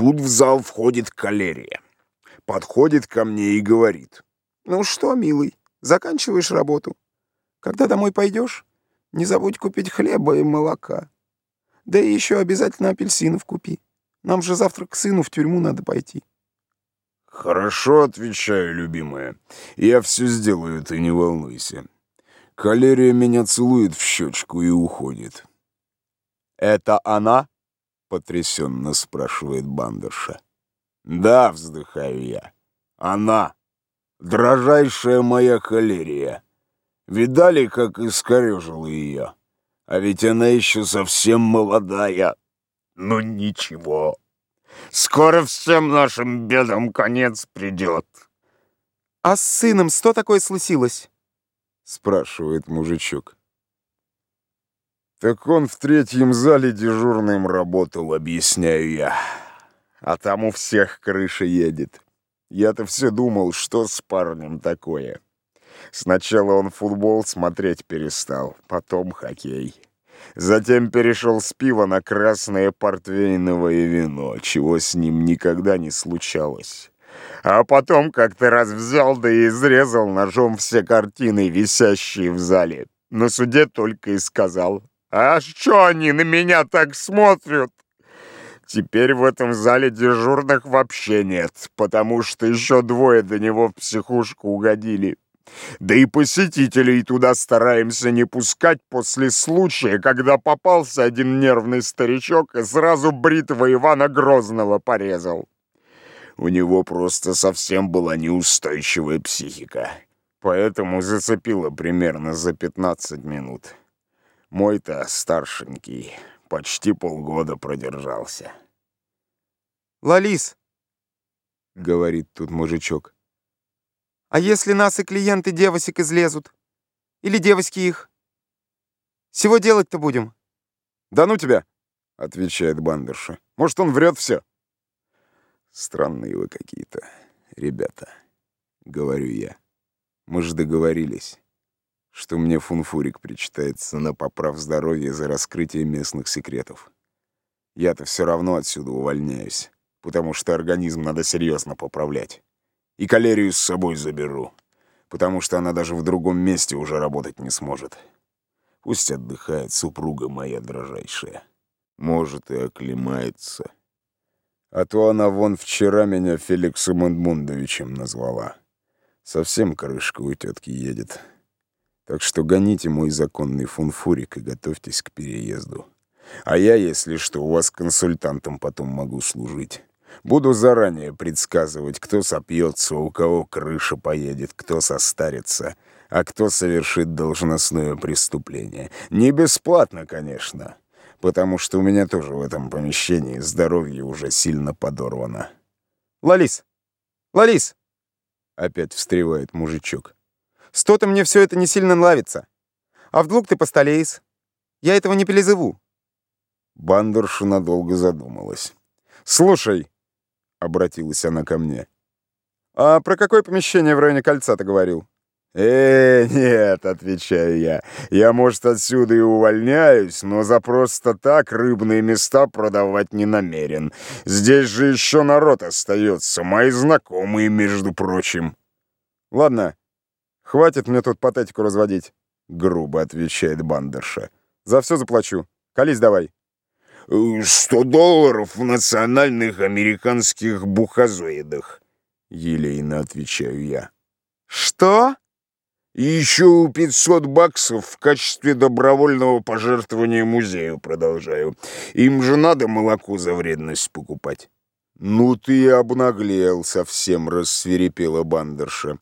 тут в зал входит калерия. Подходит ко мне и говорит. «Ну что, милый, заканчиваешь работу? Когда домой пойдешь, не забудь купить хлеба и молока. Да и еще обязательно апельсинов купи. Нам же завтра к сыну в тюрьму надо пойти». «Хорошо, отвечаю, любимая. Я все сделаю, ты не волнуйся». Калерия меня целует в щечку и уходит. «Это она?» — потрясенно спрашивает бандерша. «Да», — вздыхаю я. «Она. Дрожайшая моя калерия. Видали, как искорежила ее? А ведь она еще совсем молодая. Ну ничего. Скоро всем нашим бедам конец придет». «А с сыном что такое случилось?» — спрашивает мужичок. Так он в третьем зале дежурным работал, объясняю я. А там у всех крыша едет. Я-то все думал, что с парнем такое. Сначала он футбол смотреть перестал, потом хоккей. Затем перешел с пива на красное портвейновое вино, чего с ним никогда не случалось. А потом как-то раз взял да и изрезал ножом все картины, висящие в зале. На суде только и сказал а что они на меня так смотрят? Теперь в этом зале дежурных вообще нет, потому что еще двое до него в психушку угодили. Да и посетителей туда стараемся не пускать после случая, когда попался один нервный старичок и сразу бритого Ивана Грозного порезал. У него просто совсем была неустойчивая психика, поэтому зацепило примерно за 15 минут. Мой-то старшенький почти полгода продержался. «Лалис», — говорит тут мужичок, «а если нас и клиенты девосек излезут? Или девоськи их? Всего делать-то будем?» «Да ну тебя!» — отвечает бандерша. «Может, он врет все?» «Странные вы какие-то, ребята», — говорю я. «Мы же договорились» что мне фунфурик причитается на поправ здоровья за раскрытие местных секретов. Я-то все равно отсюда увольняюсь, потому что организм надо серьезно поправлять. И калерию с собой заберу, потому что она даже в другом месте уже работать не сможет. Пусть отдыхает супруга моя дрожайшая. Может, и оклемается. А то она вон вчера меня Феликсом Эдмундовичем назвала. Совсем крышка у тетки едет. Так что гоните мой законный фунфурик и готовьтесь к переезду. А я, если что, у вас консультантом потом могу служить. Буду заранее предсказывать, кто сопьется, у кого крыша поедет, кто состарится, а кто совершит должностное преступление. Не бесплатно, конечно, потому что у меня тоже в этом помещении здоровье уже сильно подорвано. «Лалис! Лалис!» — опять встревает мужичок. Что-то мне все это не сильно нравится. А вдруг ты постолеешь? Я этого не перезову». Бандерша надолго задумалась. «Слушай», — обратилась она ко мне, «а про какое помещение в районе кольца ты говорил?» «Э, нет», — отвечаю я, — «я, может, отсюда и увольняюсь, но за просто так рыбные места продавать не намерен. Здесь же еще народ остается, мои знакомые, между прочим». «Ладно, «Хватит мне тут патетику разводить», — грубо отвечает бандерша. «За все заплачу. Колись давай». «Э, «Сто долларов в национальных американских бухазоидах», — елейно отвечаю я. «Что?» «И еще 500 баксов в качестве добровольного пожертвования музею продолжаю. Им же надо молоко за вредность покупать». «Ну ты обнаглел совсем», — рассверепела бандерша.